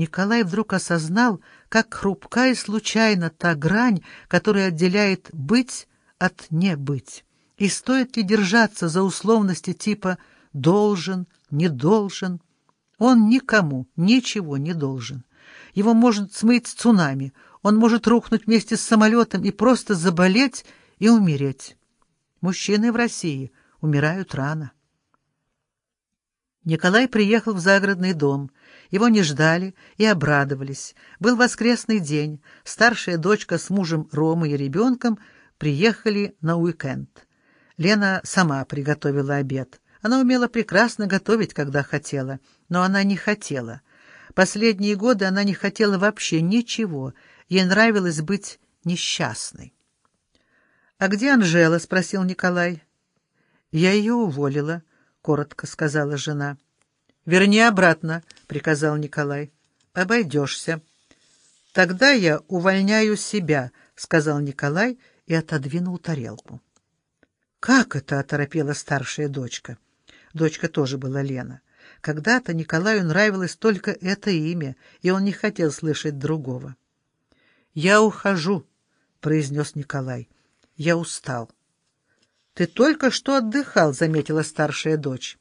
Николай вдруг осознал, как хрупка и случайна та грань, которая отделяет «быть» от «не быть». И стоит ли держаться за условности типа «должен», «не должен». Он никому ничего не должен. Его может смыть цунами, он может рухнуть вместе с самолетом и просто заболеть и умереть. Мужчины в России умирают рано. Николай приехал в загородный дом. Его не ждали и обрадовались. Был воскресный день. Старшая дочка с мужем Ромой и ребенком приехали на уикенд. Лена сама приготовила обед. Она умела прекрасно готовить, когда хотела, но она не хотела. Последние годы она не хотела вообще ничего. Ей нравилось быть несчастной. «А где Анжела?» — спросил Николай. «Я ее уволила», — коротко сказала жена. «Верни обратно», — приказал Николай. «Обойдешься». «Тогда я увольняю себя», — сказал Николай и отодвинул тарелку. «Как это?» — оторопела старшая дочка. Дочка тоже была Лена. Когда-то Николаю нравилось только это имя, и он не хотел слышать другого. «Я ухожу», — произнес Николай. «Я устал». «Ты только что отдыхал», — заметила старшая дочь.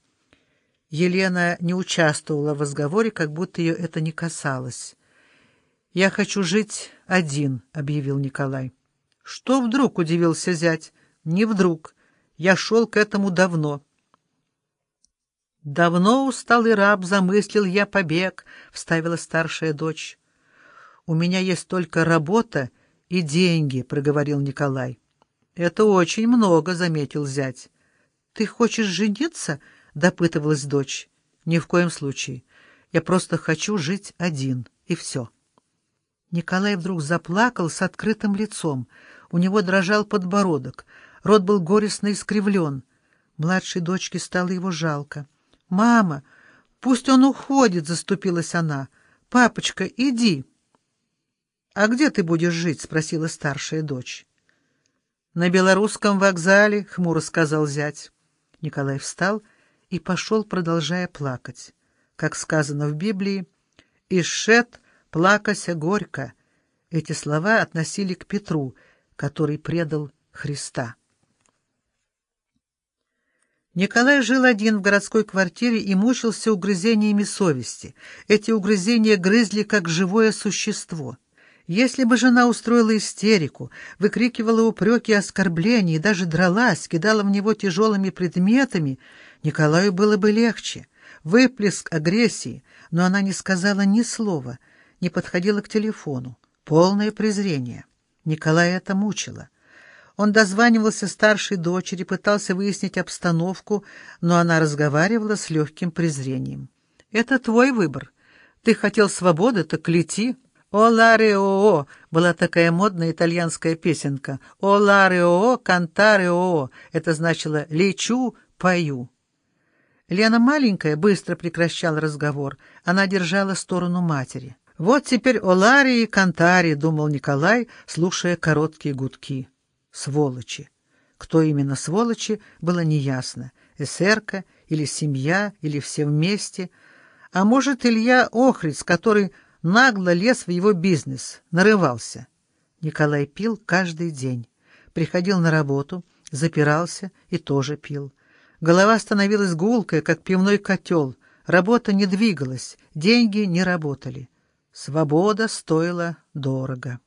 Елена не участвовала в разговоре, как будто ее это не касалось. «Я хочу жить один», — объявил Николай. «Что вдруг?» — удивился зять. «Не вдруг. Я шел к этому давно». «Давно усталый раб замыслил я побег», — вставила старшая дочь. «У меня есть только работа и деньги», — проговорил Николай. «Это очень много», — заметил зять. «Ты хочешь жениться?» — допытывалась дочь. «Ни в коем случае. Я просто хочу жить один, и все». Николай вдруг заплакал с открытым лицом. У него дрожал подбородок, рот был горестно искривлен. Младшей дочке стало его жалко. «Мама, пусть он уходит», — заступилась она. «Папочка, иди». «А где ты будешь жить?» — спросила старшая дочь. «На белорусском вокзале», — хмуро сказал зять. Николай встал и пошел, продолжая плакать. Как сказано в Библии, «Ишет плакася горько». Эти слова относили к Петру, который предал Христа. Николай жил один в городской квартире и мучился угрызениями совести. Эти угрызения грызли, как живое существо. Если бы жена устроила истерику, выкрикивала упреки и оскорбления и даже дралась, кидала в него тяжелыми предметами, Николаю было бы легче. Выплеск агрессии, но она не сказала ни слова, не подходила к телефону. Полное презрение. Николая это мучило. Он дозванивался старшей дочери, пытался выяснить обстановку, но она разговаривала с легким презрением. «Это твой выбор. Ты хотел свободы, так лети». «О ларе-о-о» была такая модная итальянская песенка. «О ларе-о-о, кантаре-о-о» — это значило «лечу, пою». Лена маленькая быстро прекращала разговор. Она держала сторону матери. «Вот теперь о ларе и кантаре», — думал Николай, слушая короткие гудки. Сволочи. Кто именно сволочи, было неясно. Эсерка или семья, или все вместе. А может, Илья Охриц, который нагло лез в его бизнес, нарывался. Николай пил каждый день. Приходил на работу, запирался и тоже пил. Голова становилась гулкой, как пивной котел. Работа не двигалась, деньги не работали. Свобода стоила дорого.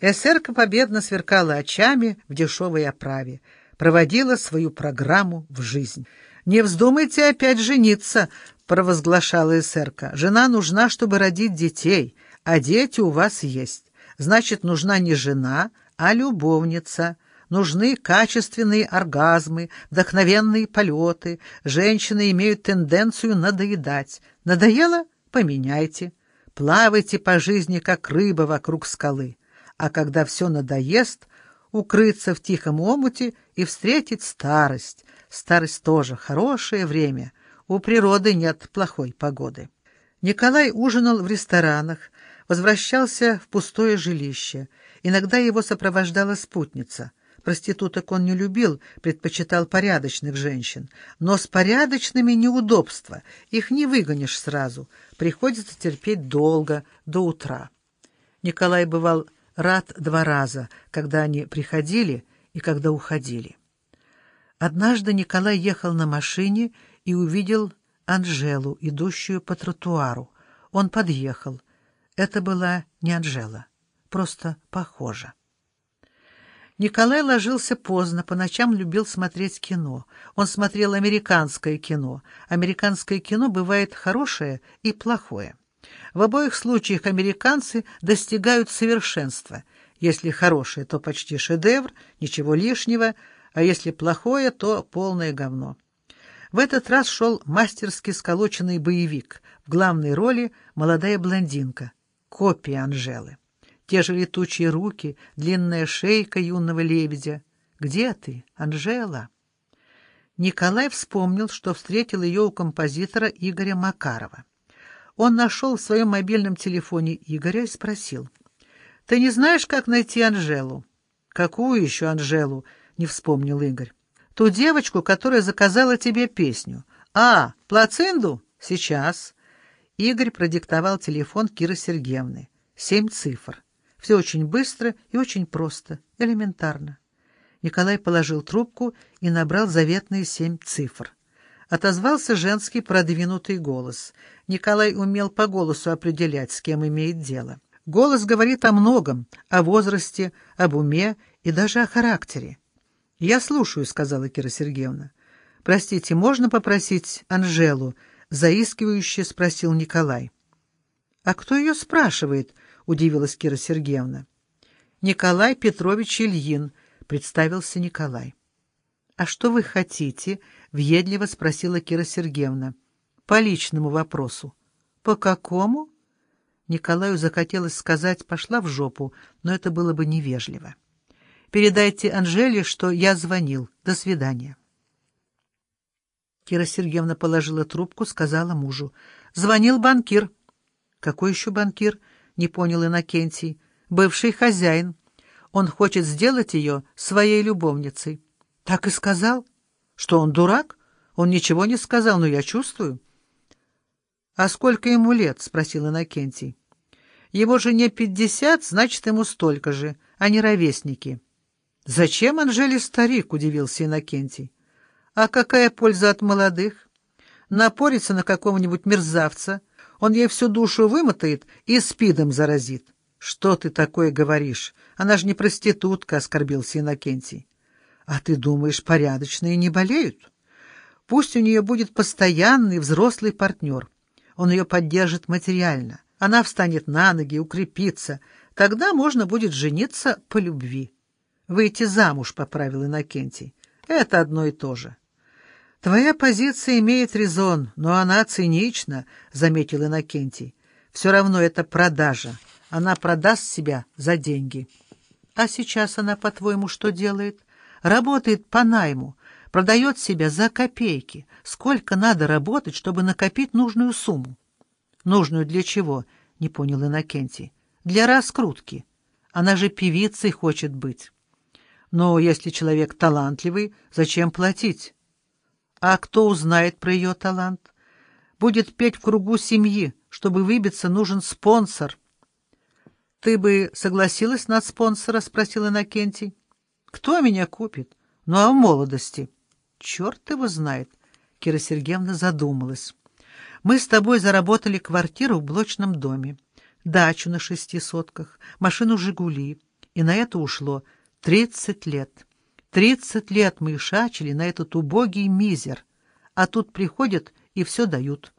Эсерка победно сверкала очами в дешевой оправе, проводила свою программу в жизнь. «Не вздумайте опять жениться», — провозглашала эсерка. «Жена нужна, чтобы родить детей, а дети у вас есть. Значит, нужна не жена, а любовница». Нужны качественные оргазмы, вдохновенные полеты. Женщины имеют тенденцию надоедать. Надоело? Поменяйте. Плавайте по жизни, как рыба вокруг скалы а когда все надоест, укрыться в тихом омуте и встретить старость. Старость тоже хорошее время, у природы нет плохой погоды. Николай ужинал в ресторанах, возвращался в пустое жилище. Иногда его сопровождала спутница. Проституток он не любил, предпочитал порядочных женщин. Но с порядочными неудобства, их не выгонишь сразу, приходится терпеть долго, до утра. Николай бывал рад два раза, когда они приходили и когда уходили. Однажды Николай ехал на машине и увидел Анжелу, идущую по тротуару. Он подъехал. Это была не Анжела, просто похожа. Николай ложился поздно, по ночам любил смотреть кино. Он смотрел американское кино. Американское кино бывает хорошее и плохое. В обоих случаях американцы достигают совершенства. Если хорошее, то почти шедевр, ничего лишнего, а если плохое, то полное говно. В этот раз шел мастерски сколоченный боевик. В главной роли молодая блондинка, копия Анжелы. Те же летучие руки, длинная шейка юного лебедя. «Где ты, Анжела?» Николай вспомнил, что встретил ее у композитора Игоря Макарова. Он нашел в своем мобильном телефоне Игоря и спросил. «Ты не знаешь, как найти Анжелу?» «Какую еще Анжелу?» — не вспомнил Игорь. «Ту девочку, которая заказала тебе песню». «А, Плацинду? Сейчас». Игорь продиктовал телефон Киры Сергеевны. Семь цифр. Все очень быстро и очень просто, элементарно. Николай положил трубку и набрал заветные семь цифр. Отозвался женский продвинутый голос. Николай умел по голосу определять, с кем имеет дело. Голос говорит о многом, о возрасте, об уме и даже о характере. «Я слушаю», — сказала Кира Сергеевна. «Простите, можно попросить Анжелу?» — заискивающе спросил Николай. «А кто ее спрашивает?» удивилась Кира Сергеевна. Николай Петрович Ильин, представился Николай. А что вы хотите? въедливо спросила Кира Сергеевна. По личному вопросу. По какому? Николаю захотелось сказать «пошла в жопу», но это было бы невежливо. «Передайте Анжеле, что я звонил. До свидания». Кира Сергеевна положила трубку, сказала мужу. «Звонил банкир». «Какой еще банкир?» не понял Иннокентий. «Бывший хозяин. Он хочет сделать ее своей любовницей». «Так и сказал? Что он дурак? Он ничего не сказал, но я чувствую». «А сколько ему лет?» — спросил Иннокентий. «Его жене пятьдесят, значит, ему столько же. Они ровесники». «Зачем Анжеле старик?» — удивился Иннокентий. «А какая польза от молодых? Напорится на какого-нибудь мерзавца» Он ей всю душу вымотает и спидом заразит. — Что ты такое говоришь? Она же не проститутка, — оскорбился Иннокентий. — А ты думаешь, порядочные не болеют? Пусть у нее будет постоянный взрослый партнер. Он ее поддержит материально. Она встанет на ноги, укрепится. Тогда можно будет жениться по любви. Выйти замуж, — поправил Иннокентий. Это одно и то же. «Твоя позиция имеет резон, но она цинична», — заметил Иннокентий. «Все равно это продажа. Она продаст себя за деньги». «А сейчас она, по-твоему, что делает? Работает по найму, продает себя за копейки. Сколько надо работать, чтобы накопить нужную сумму?» «Нужную для чего?» — не понял Иннокентий. «Для раскрутки. Она же певицей хочет быть». «Но если человек талантливый, зачем платить?» А кто узнает про ее талант? Будет петь в кругу семьи. Чтобы выбиться, нужен спонсор. — Ты бы согласилась на спонсора? — спросил Иннокентий. — Кто меня купит? Ну, а в молодости? — Черт его знает. Кира Сергеевна задумалась. — Мы с тобой заработали квартиру в блочном доме, дачу на шести сотках, машину «Жигули». И на это ушло тридцать лет. Тридцать лет мы шачили на этот убогий мизер, а тут приходят и все дают.